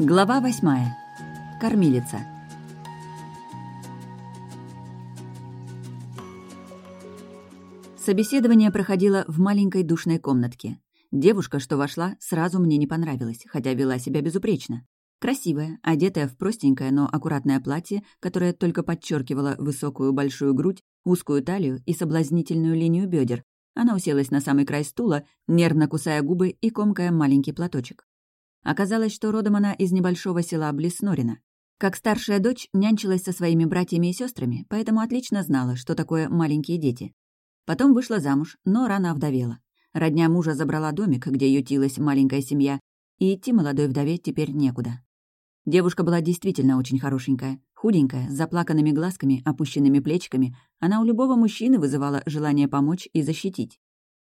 Глава восьмая. Кормилица. Собеседование проходило в маленькой душной комнатке. Девушка, что вошла, сразу мне не понравилась, хотя вела себя безупречно. Красивая, одетая в простенькое, но аккуратное платье, которое только подчеркивало высокую большую грудь, узкую талию и соблазнительную линию бедер, она уселась на самый край стула, нервно кусая губы и комкая маленький платочек. Оказалось, что родом она из небольшого села Блеснорина. Как старшая дочь нянчилась со своими братьями и сестрами, поэтому отлично знала, что такое маленькие дети. Потом вышла замуж, но рано овдовела. Родня мужа забрала домик, где ютилась маленькая семья, и идти молодой вдове теперь некуда. Девушка была действительно очень хорошенькая, худенькая, с заплаканными глазками, опущенными плечиками. Она у любого мужчины вызывала желание помочь и защитить.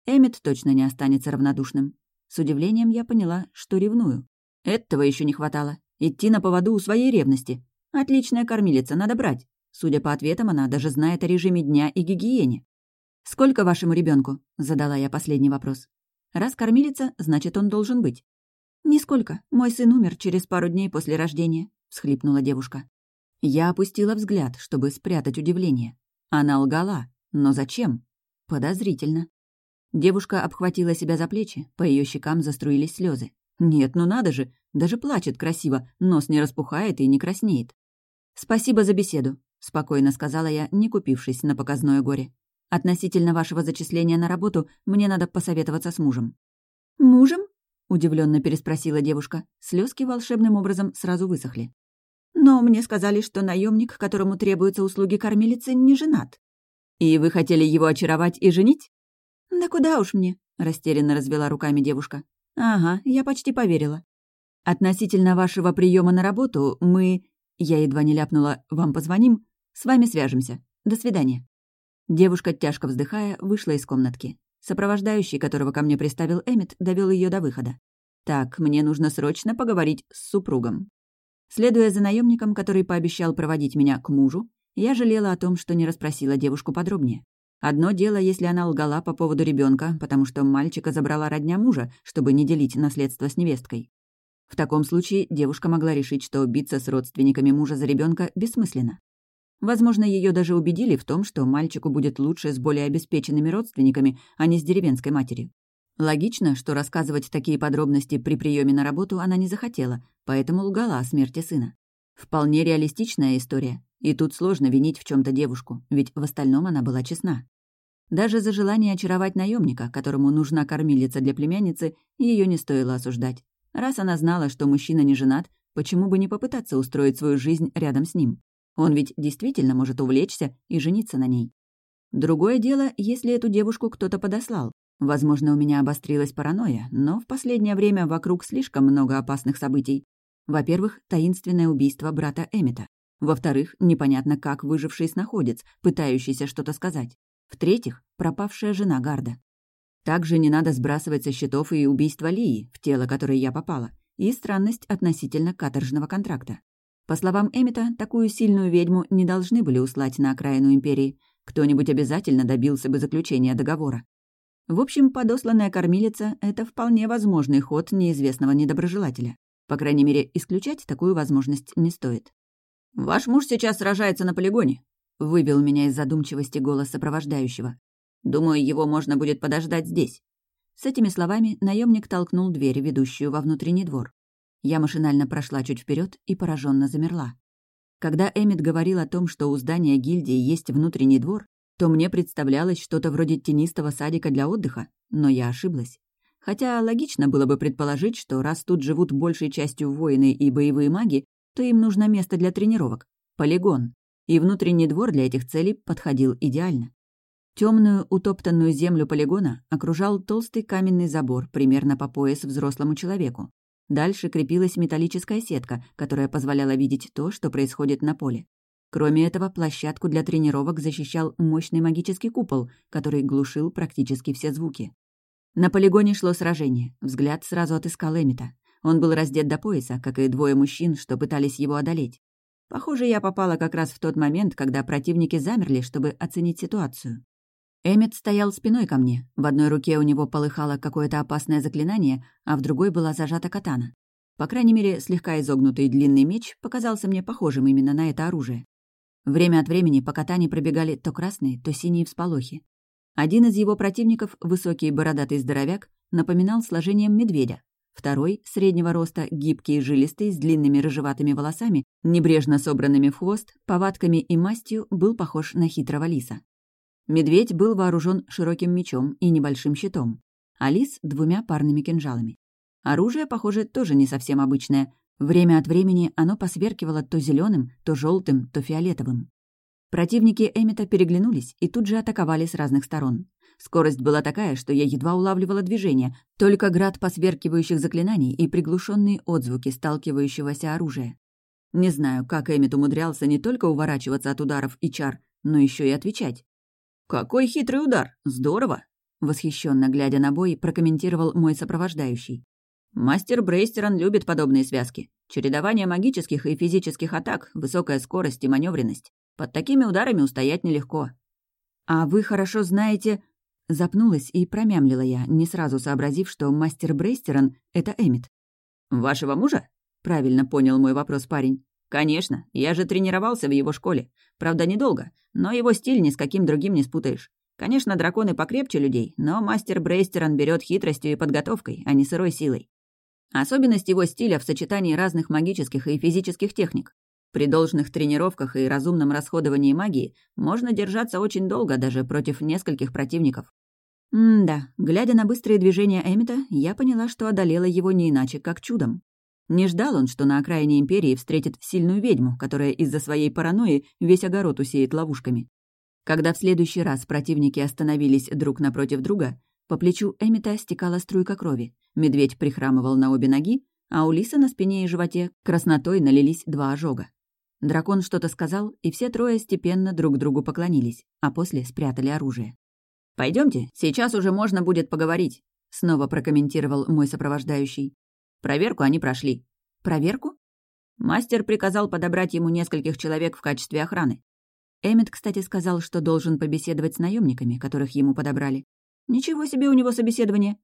Эммет точно не останется равнодушным. С удивлением я поняла, что ревную. Этого еще не хватало. Идти на поводу у своей ревности. Отличная кормилица, надо брать. Судя по ответам, она даже знает о режиме дня и гигиене. «Сколько вашему ребенку? задала я последний вопрос. «Раз кормилица, значит, он должен быть». «Нисколько. Мой сын умер через пару дней после рождения», — всхлипнула девушка. Я опустила взгляд, чтобы спрятать удивление. Она лгала. Но зачем? Подозрительно. Девушка обхватила себя за плечи, по ее щекам заструились слезы. Нет, ну надо же, даже плачет красиво, нос не распухает и не краснеет. «Спасибо за беседу», — спокойно сказала я, не купившись на показное горе. «Относительно вашего зачисления на работу мне надо посоветоваться с мужем». «Мужем?» — удивленно переспросила девушка. Слезки волшебным образом сразу высохли. «Но мне сказали, что наемник, которому требуются услуги кормилицы, не женат». «И вы хотели его очаровать и женить?» «Да куда уж мне?» — растерянно развела руками девушка. «Ага, я почти поверила. Относительно вашего приема на работу мы...» Я едва не ляпнула «вам позвоним», «с вами свяжемся. До свидания». Девушка, тяжко вздыхая, вышла из комнатки. Сопровождающий, которого ко мне приставил Эммет, довел ее до выхода. «Так, мне нужно срочно поговорить с супругом». Следуя за наемником, который пообещал проводить меня к мужу, я жалела о том, что не расспросила девушку подробнее. Одно дело, если она лгала по поводу ребенка, потому что мальчика забрала родня мужа, чтобы не делить наследство с невесткой. В таком случае девушка могла решить, что биться с родственниками мужа за ребенка бессмысленно. Возможно, ее даже убедили в том, что мальчику будет лучше с более обеспеченными родственниками, а не с деревенской матерью. Логично, что рассказывать такие подробности при приеме на работу она не захотела, поэтому лгала о смерти сына. Вполне реалистичная история, и тут сложно винить в чем то девушку, ведь в остальном она была честна. Даже за желание очаровать наемника, которому нужна кормилица для племянницы, ее не стоило осуждать. Раз она знала, что мужчина не женат, почему бы не попытаться устроить свою жизнь рядом с ним? Он ведь действительно может увлечься и жениться на ней. Другое дело, если эту девушку кто-то подослал. Возможно, у меня обострилась паранойя, но в последнее время вокруг слишком много опасных событий. Во-первых, таинственное убийство брата Эмита. Во-вторых, непонятно, как выживший снаходец, пытающийся что-то сказать. В-третьих, пропавшая жена Гарда. Также не надо сбрасывать со счетов и убийство Лии, в тело которой я попала, и странность относительно каторжного контракта. По словам Эмита, такую сильную ведьму не должны были услать на окраину Империи. Кто-нибудь обязательно добился бы заключения договора. В общем, подосланная кормилица — это вполне возможный ход неизвестного недоброжелателя. По крайней мере, исключать такую возможность не стоит. «Ваш муж сейчас сражается на полигоне», — выбил меня из задумчивости голос сопровождающего. «Думаю, его можно будет подождать здесь». С этими словами наемник толкнул дверь, ведущую во внутренний двор. Я машинально прошла чуть вперед и пораженно замерла. Когда Эммит говорил о том, что у здания гильдии есть внутренний двор, то мне представлялось что-то вроде тенистого садика для отдыха, но я ошиблась. Хотя логично было бы предположить, что раз тут живут большей частью воины и боевые маги, то им нужно место для тренировок — полигон и внутренний двор для этих целей подходил идеально. Темную утоптанную землю полигона окружал толстый каменный забор примерно по пояс взрослому человеку. Дальше крепилась металлическая сетка, которая позволяла видеть то, что происходит на поле. Кроме этого, площадку для тренировок защищал мощный магический купол, который глушил практически все звуки. На полигоне шло сражение. Взгляд сразу отыскал Эмита. Он был раздет до пояса, как и двое мужчин, что пытались его одолеть. Похоже, я попала как раз в тот момент, когда противники замерли, чтобы оценить ситуацию. Эммет стоял спиной ко мне. В одной руке у него полыхало какое-то опасное заклинание, а в другой была зажата катана. По крайней мере, слегка изогнутый длинный меч показался мне похожим именно на это оружие. Время от времени по катане пробегали то красные, то синие всполохи. Один из его противников, высокий бородатый здоровяк, напоминал сложением медведя. Второй, среднего роста, гибкий и жилистый, с длинными рыжеватыми волосами, небрежно собранными в хвост, повадками и мастью, был похож на хитрого лиса. Медведь был вооружен широким мечом и небольшим щитом, а лис — двумя парными кинжалами. Оружие, похоже, тоже не совсем обычное. Время от времени оно посверкивало то зеленым, то желтым, то фиолетовым. Противники Эмита переглянулись и тут же атаковали с разных сторон. Скорость была такая, что я едва улавливала движение, только град посверкивающих заклинаний и приглушенные отзвуки сталкивающегося оружия. Не знаю, как Эмит умудрялся не только уворачиваться от ударов и чар, но еще и отвечать. «Какой хитрый удар! Здорово!» Восхищенно глядя на бой, прокомментировал мой сопровождающий. Мастер Брейстерон любит подобные связки. Чередование магических и физических атак, высокая скорость и маневренность. Под такими ударами устоять нелегко. «А вы хорошо знаете...» Запнулась и промямлила я, не сразу сообразив, что мастер Брейстерон — это Эмит. «Вашего мужа?» — правильно понял мой вопрос парень. «Конечно, я же тренировался в его школе. Правда, недолго, но его стиль ни с каким другим не спутаешь. Конечно, драконы покрепче людей, но мастер Брейстерон берет хитростью и подготовкой, а не сырой силой. Особенность его стиля в сочетании разных магических и физических техник. При должных тренировках и разумном расходовании магии можно держаться очень долго даже против нескольких противников. М-да, глядя на быстрые движения Эмита, я поняла, что одолела его не иначе, как чудом. Не ждал он, что на окраине Империи встретит сильную ведьму, которая из-за своей паранойи весь огород усеет ловушками. Когда в следующий раз противники остановились друг напротив друга, по плечу Эмита стекала струйка крови, медведь прихрамывал на обе ноги, а у лиса на спине и животе краснотой налились два ожога. Дракон что-то сказал, и все трое степенно друг другу поклонились, а после спрятали оружие. Пойдемте, сейчас уже можно будет поговорить», — снова прокомментировал мой сопровождающий. «Проверку они прошли». «Проверку?» Мастер приказал подобрать ему нескольких человек в качестве охраны. Эммет, кстати, сказал, что должен побеседовать с наемниками, которых ему подобрали. Ничего себе у него собеседование.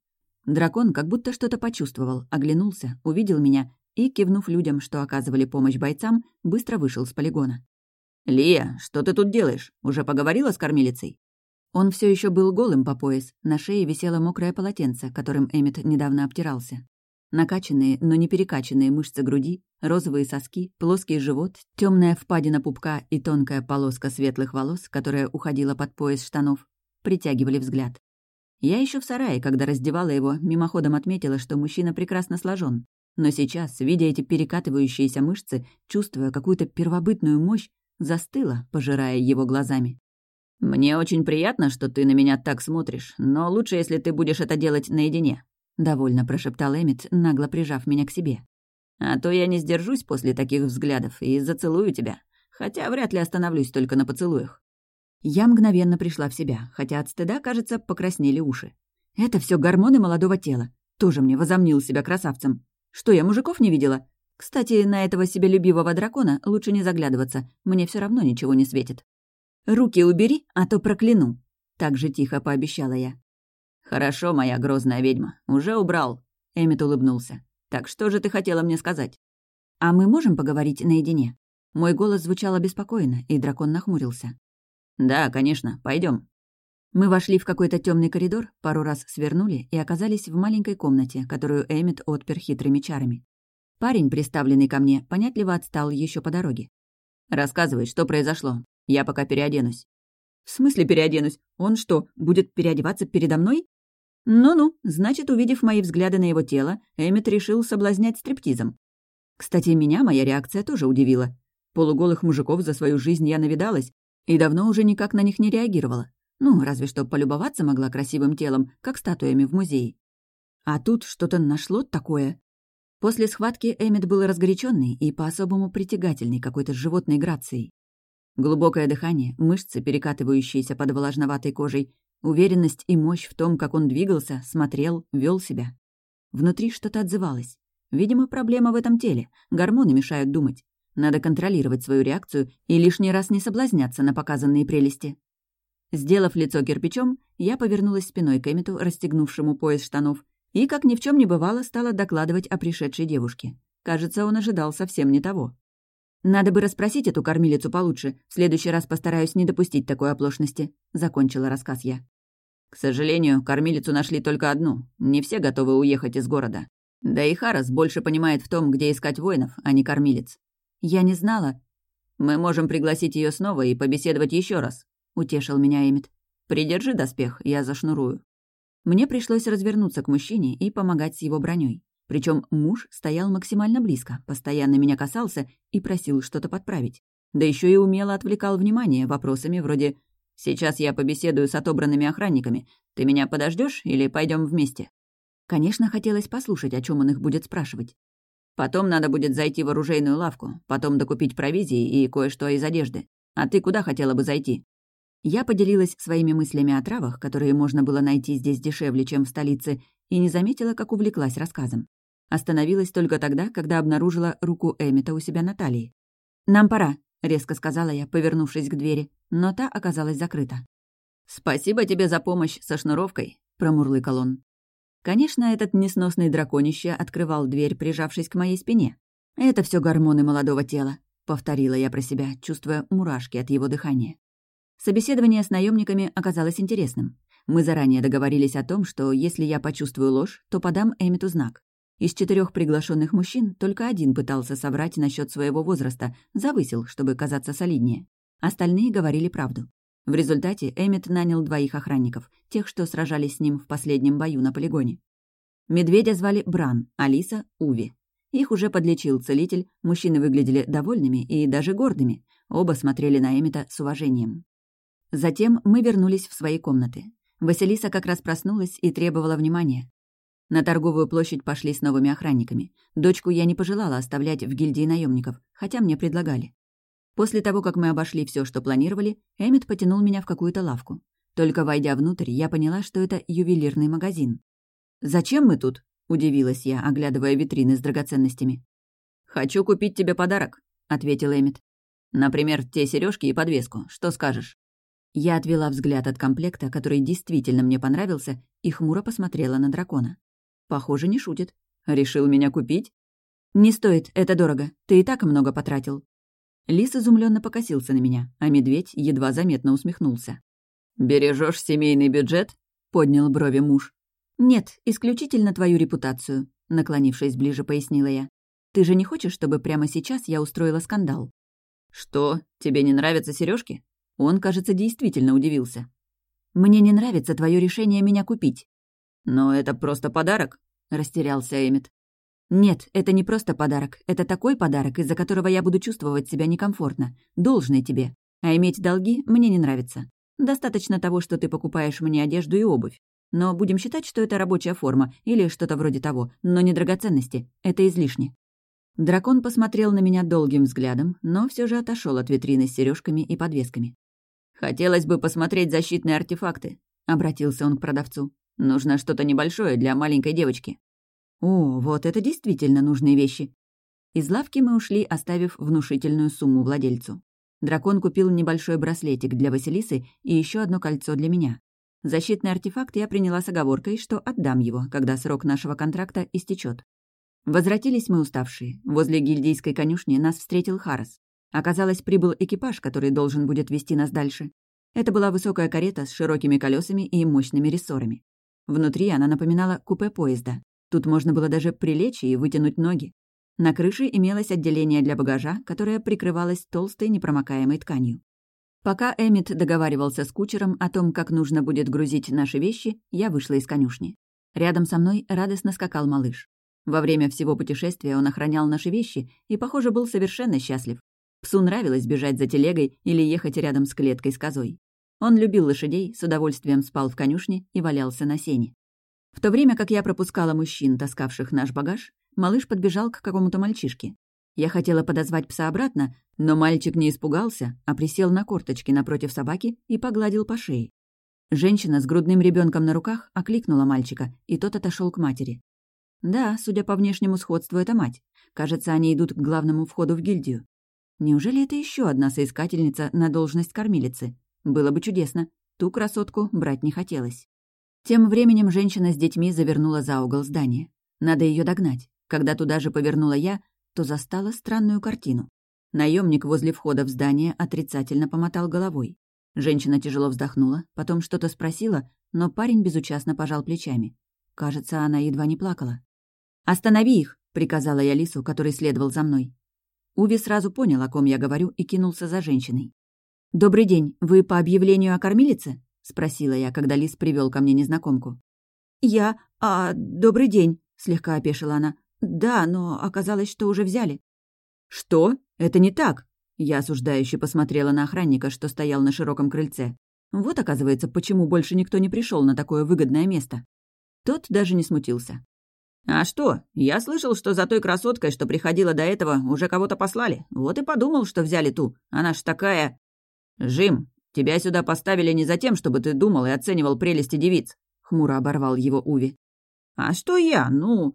Дракон как будто что-то почувствовал, оглянулся, увидел меня и, кивнув людям, что оказывали помощь бойцам, быстро вышел с полигона. «Лия, что ты тут делаешь? Уже поговорила с кормилицей?» Он все еще был голым по пояс, на шее висело мокрое полотенце, которым Эммет недавно обтирался. Накачанные, но не перекачанные мышцы груди, розовые соски, плоский живот, темная впадина пупка и тонкая полоска светлых волос, которая уходила под пояс штанов, притягивали взгляд. Я еще в сарае, когда раздевала его, мимоходом отметила, что мужчина прекрасно сложен. Но сейчас, видя эти перекатывающиеся мышцы, чувствуя какую-то первобытную мощь, застыла, пожирая его глазами. «Мне очень приятно, что ты на меня так смотришь, но лучше, если ты будешь это делать наедине», — довольно прошептал Эмит, нагло прижав меня к себе. «А то я не сдержусь после таких взглядов и зацелую тебя, хотя вряд ли остановлюсь только на поцелуях». Я мгновенно пришла в себя, хотя от стыда, кажется, покраснели уши. Это все гормоны молодого тела. Тоже мне возомнил себя красавцем. Что, я мужиков не видела? Кстати, на этого себелюбивого дракона лучше не заглядываться, мне все равно ничего не светит. «Руки убери, а то прокляну», — так же тихо пообещала я. «Хорошо, моя грозная ведьма, уже убрал», — Эммет улыбнулся. «Так что же ты хотела мне сказать?» «А мы можем поговорить наедине?» Мой голос звучал обеспокоенно, и дракон нахмурился. «Да, конечно, пойдем. Мы вошли в какой-то темный коридор, пару раз свернули и оказались в маленькой комнате, которую Эммет отпер хитрыми чарами. Парень, приставленный ко мне, понятливо отстал еще по дороге. «Рассказывай, что произошло. Я пока переоденусь». «В смысле переоденусь? Он что, будет переодеваться передо мной?» «Ну-ну, значит, увидев мои взгляды на его тело, Эммет решил соблазнять стриптизом. Кстати, меня моя реакция тоже удивила. Полуголых мужиков за свою жизнь я навидалась, и давно уже никак на них не реагировала. Ну, разве что полюбоваться могла красивым телом, как статуями в музее. А тут что-то нашло такое. После схватки Эммет был разгоряченный и по-особому притягательный какой-то животной грацией. Глубокое дыхание, мышцы, перекатывающиеся под влажноватой кожей, уверенность и мощь в том, как он двигался, смотрел, вел себя. Внутри что-то отзывалось. Видимо, проблема в этом теле. Гормоны мешают думать. Надо контролировать свою реакцию и лишний раз не соблазняться на показанные прелести. Сделав лицо кирпичом, я повернулась спиной к Эмиту, расстегнувшему пояс штанов, И, как ни в чем не бывало, стала докладывать о пришедшей девушке. Кажется, он ожидал совсем не того. «Надо бы расспросить эту кормилицу получше. В следующий раз постараюсь не допустить такой оплошности», — закончила рассказ я. «К сожалению, кормилицу нашли только одну. Не все готовы уехать из города. Да и Харас больше понимает в том, где искать воинов, а не кормилец. Я не знала. Мы можем пригласить ее снова и побеседовать еще раз», — утешил меня Эмит. «Придержи доспех, я зашнурую». Мне пришлось развернуться к мужчине и помогать с его броней. Причем муж стоял максимально близко, постоянно меня касался и просил что-то подправить. Да еще и умело отвлекал внимание вопросами вроде «Сейчас я побеседую с отобранными охранниками. Ты меня подождешь или пойдем вместе?» Конечно, хотелось послушать, о чем он их будет спрашивать. Потом надо будет зайти в оружейную лавку, потом докупить провизии и кое-что из одежды. А ты куда хотела бы зайти?» Я поделилась своими мыслями о травах, которые можно было найти здесь дешевле, чем в столице, и не заметила, как увлеклась рассказом. Остановилась только тогда, когда обнаружила руку Эмита у себя на талии. «Нам пора», — резко сказала я, повернувшись к двери, но та оказалась закрыта. «Спасибо тебе за помощь со шнуровкой», — промурлыкал он. Конечно, этот несносный драконище открывал дверь, прижавшись к моей спине. «Это все гормоны молодого тела», — повторила я про себя, чувствуя мурашки от его дыхания. Собеседование с наемниками оказалось интересным. Мы заранее договорились о том, что если я почувствую ложь, то подам Эмиту знак. Из четырех приглашенных мужчин только один пытался соврать насчет своего возраста, завысил, чтобы казаться солиднее. Остальные говорили правду. В результате Эммет нанял двоих охранников, тех, что сражались с ним в последнем бою на полигоне. Медведя звали Бран, Алиса — Уви. Их уже подлечил целитель, мужчины выглядели довольными и даже гордыми. Оба смотрели на Эммета с уважением. Затем мы вернулись в свои комнаты. Василиса как раз проснулась и требовала внимания. На торговую площадь пошли с новыми охранниками. Дочку я не пожелала оставлять в гильдии наемников, хотя мне предлагали. После того, как мы обошли все, что планировали, Эммет потянул меня в какую-то лавку. Только войдя внутрь, я поняла, что это ювелирный магазин. «Зачем мы тут?» — удивилась я, оглядывая витрины с драгоценностями. «Хочу купить тебе подарок», — ответил Эммет. «Например, те сережки и подвеску. Что скажешь?» Я отвела взгляд от комплекта, который действительно мне понравился, и хмуро посмотрела на дракона. Похоже, не шутит. Решил меня купить? «Не стоит, это дорого. Ты и так много потратил», Лис изумленно покосился на меня, а медведь едва заметно усмехнулся. Бережешь семейный бюджет?» — поднял брови муж. «Нет, исключительно твою репутацию», — наклонившись ближе, пояснила я. «Ты же не хочешь, чтобы прямо сейчас я устроила скандал?» «Что, тебе не нравятся сережки? Он, кажется, действительно удивился. «Мне не нравится твое решение меня купить». «Но это просто подарок», — растерялся Эмит. «Нет, это не просто подарок. Это такой подарок, из-за которого я буду чувствовать себя некомфортно. Должный тебе. А иметь долги мне не нравится. Достаточно того, что ты покупаешь мне одежду и обувь. Но будем считать, что это рабочая форма или что-то вроде того, но не драгоценности. Это излишне». Дракон посмотрел на меня долгим взглядом, но все же отошел от витрины с сережками и подвесками. «Хотелось бы посмотреть защитные артефакты», — обратился он к продавцу. «Нужно что-то небольшое для маленькой девочки». О, вот это действительно нужные вещи. Из лавки мы ушли, оставив внушительную сумму владельцу. Дракон купил небольшой браслетик для Василисы и еще одно кольцо для меня. Защитный артефакт я приняла с оговоркой, что отдам его, когда срок нашего контракта истечет. Возвратились мы уставшие. Возле гильдийской конюшни нас встретил Харас. Оказалось, прибыл экипаж, который должен будет вести нас дальше. Это была высокая карета с широкими колесами и мощными рессорами. Внутри она напоминала купе поезда. Тут можно было даже прилечь и вытянуть ноги. На крыше имелось отделение для багажа, которое прикрывалось толстой непромокаемой тканью. Пока Эммит договаривался с кучером о том, как нужно будет грузить наши вещи, я вышла из конюшни. Рядом со мной радостно скакал малыш. Во время всего путешествия он охранял наши вещи и, похоже, был совершенно счастлив. Псу нравилось бежать за телегой или ехать рядом с клеткой с козой. Он любил лошадей, с удовольствием спал в конюшне и валялся на сене. В то время как я пропускала мужчин, таскавших наш багаж, малыш подбежал к какому-то мальчишке. Я хотела подозвать пса обратно, но мальчик не испугался, а присел на корточки напротив собаки и погладил по шее. Женщина с грудным ребенком на руках окликнула мальчика, и тот отошел к матери. Да, судя по внешнему сходству, это мать. Кажется, они идут к главному входу в гильдию. Неужели это еще одна соискательница на должность кормилицы? Было бы чудесно. Ту красотку брать не хотелось. Тем временем женщина с детьми завернула за угол здания. Надо ее догнать. Когда туда же повернула я, то застала странную картину. Наемник возле входа в здание отрицательно помотал головой. Женщина тяжело вздохнула, потом что-то спросила, но парень безучастно пожал плечами. Кажется, она едва не плакала. «Останови их!» — приказала я Лису, который следовал за мной. Уви сразу понял, о ком я говорю, и кинулся за женщиной. «Добрый день, вы по объявлению о кормилице?» — спросила я, когда Лис привел ко мне незнакомку. «Я... А, добрый день», — слегка опешила она. «Да, но оказалось, что уже взяли». «Что? Это не так!» Я осуждающе посмотрела на охранника, что стоял на широком крыльце. Вот, оказывается, почему больше никто не пришел на такое выгодное место. Тот даже не смутился. «А что? Я слышал, что за той красоткой, что приходила до этого, уже кого-то послали. Вот и подумал, что взяли ту. Она ж такая...» «Жим, тебя сюда поставили не за тем, чтобы ты думал и оценивал прелести девиц», — хмуро оборвал его Уви. «А что я? Ну...»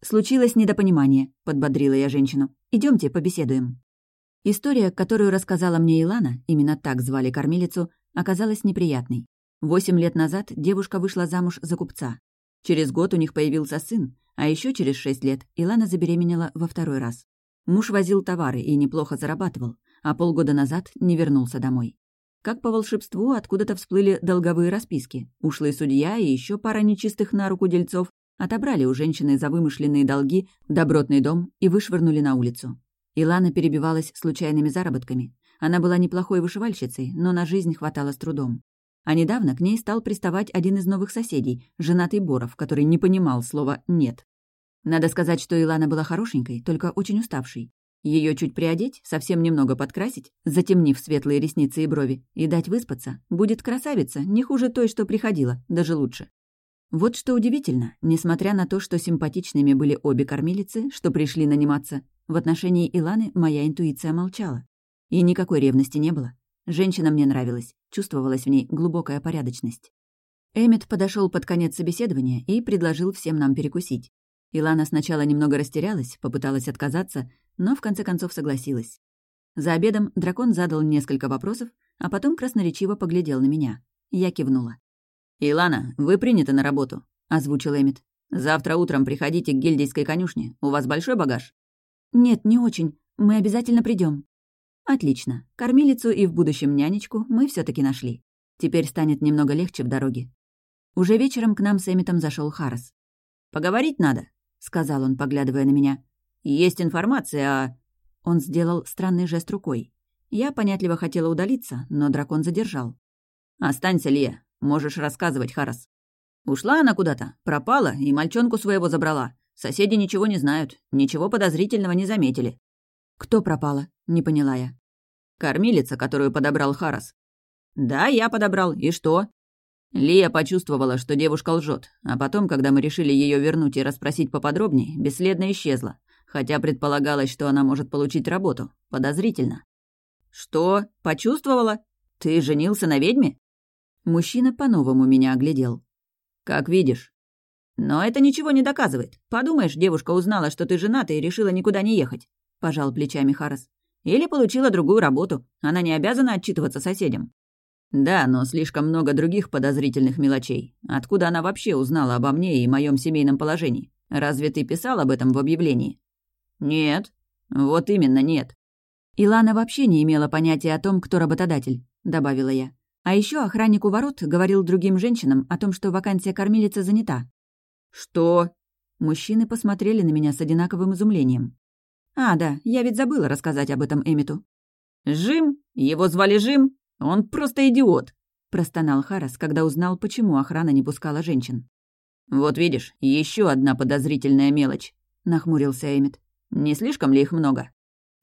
«Случилось недопонимание», — подбодрила я женщину. Идемте, побеседуем». История, которую рассказала мне Илана, именно так звали кормилицу, оказалась неприятной. Восемь лет назад девушка вышла замуж за купца. Через год у них появился сын, а еще через шесть лет Илана забеременела во второй раз. Муж возил товары и неплохо зарабатывал, а полгода назад не вернулся домой. Как по волшебству откуда-то всплыли долговые расписки. Ушлый судья и еще пара нечистых на руку дельцов отобрали у женщины за вымышленные долги добротный дом и вышвырнули на улицу. Илана перебивалась случайными заработками. Она была неплохой вышивальщицей, но на жизнь хватало с трудом. А недавно к ней стал приставать один из новых соседей, женатый Боров, который не понимал слова «нет». Надо сказать, что Илана была хорошенькой, только очень уставшей. Ее чуть приодеть, совсем немного подкрасить, затемнив светлые ресницы и брови, и дать выспаться, будет красавица, не хуже той, что приходила, даже лучше. Вот что удивительно, несмотря на то, что симпатичными были обе кормилицы, что пришли наниматься, в отношении Иланы моя интуиция молчала. И никакой ревности не было. Женщина мне нравилась, чувствовалась в ней глубокая порядочность. Эммет подошел под конец собеседования и предложил всем нам перекусить. Илана сначала немного растерялась, попыталась отказаться, но в конце концов согласилась. За обедом дракон задал несколько вопросов, а потом красноречиво поглядел на меня. Я кивнула. «Илана, вы приняты на работу», — озвучил Эмит. «Завтра утром приходите к гильдейской конюшне. У вас большой багаж?» «Нет, не очень. Мы обязательно придем. «Отлично. Кормилицу и в будущем нянечку мы все таки нашли. Теперь станет немного легче в дороге». Уже вечером к нам с Эмитом зашел Харрес. «Поговорить надо», — сказал он, поглядывая на меня. «Есть информация о...» Он сделал странный жест рукой. Я понятливо хотела удалиться, но дракон задержал. «Останься, Лия. Можешь рассказывать, Харас. Ушла она куда-то, пропала и мальчонку своего забрала. Соседи ничего не знают, ничего подозрительного не заметили. Кто пропала? Не поняла я. Кормилица, которую подобрал Харас. Да, я подобрал. И что? Лия почувствовала, что девушка лжет, а потом, когда мы решили ее вернуть и расспросить поподробнее, бесследно исчезла, хотя предполагалось, что она может получить работу. Подозрительно. Что? Почувствовала? Ты женился на ведьме? Мужчина по-новому меня оглядел. «Как видишь». «Но это ничего не доказывает. Подумаешь, девушка узнала, что ты женат и решила никуда не ехать», — пожал плечами Харрес. «Или получила другую работу. Она не обязана отчитываться соседям». «Да, но слишком много других подозрительных мелочей. Откуда она вообще узнала обо мне и моем семейном положении? Разве ты писал об этом в объявлении?» «Нет». «Вот именно, нет». «Илана вообще не имела понятия о том, кто работодатель», — добавила я. А еще охранник у ворот говорил другим женщинам о том, что вакансия кормилицы занята. «Что?» Мужчины посмотрели на меня с одинаковым изумлением. «А, да, я ведь забыла рассказать об этом Эмиту». «Жим? Его звали Жим? Он просто идиот!» простонал Харас, когда узнал, почему охрана не пускала женщин. «Вот видишь, еще одна подозрительная мелочь», — нахмурился Эмит. «Не слишком ли их много?»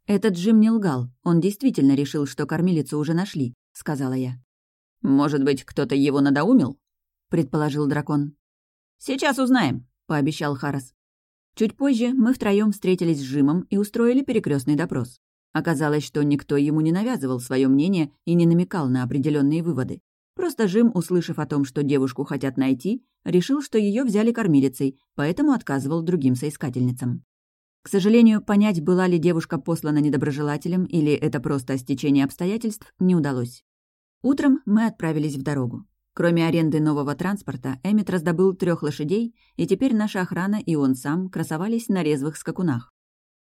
«Этот Джим не лгал. Он действительно решил, что кормилицу уже нашли», — сказала я. «Может быть, кто-то его надоумил?» — предположил дракон. «Сейчас узнаем», — пообещал Харас. Чуть позже мы втроем встретились с Жимом и устроили перекрестный допрос. Оказалось, что никто ему не навязывал свое мнение и не намекал на определенные выводы. Просто Жим, услышав о том, что девушку хотят найти, решил, что ее взяли кормилицей, поэтому отказывал другим соискательницам. К сожалению, понять, была ли девушка послана недоброжелателем или это просто стечение обстоятельств, не удалось. Утром мы отправились в дорогу. Кроме аренды нового транспорта, Эммит раздобыл трех лошадей, и теперь наша охрана и он сам красовались на резвых скакунах.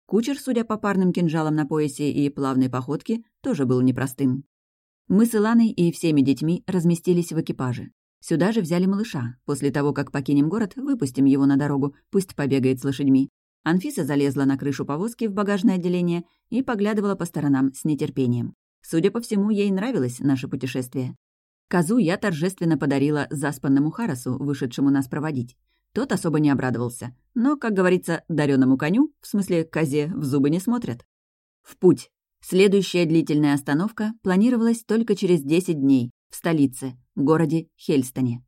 Кучер, судя по парным кинжалам на поясе и плавной походке, тоже был непростым. Мы с Иланой и всеми детьми разместились в экипаже. Сюда же взяли малыша. После того, как покинем город, выпустим его на дорогу, пусть побегает с лошадьми. Анфиса залезла на крышу повозки в багажное отделение и поглядывала по сторонам с нетерпением. Судя по всему, ей нравилось наше путешествие. Козу я торжественно подарила заспанному Харасу, вышедшему нас проводить. Тот особо не обрадовался. Но, как говорится, дареному коню, в смысле козе, в зубы не смотрят. В путь. Следующая длительная остановка планировалась только через 10 дней в столице, городе Хельстоне.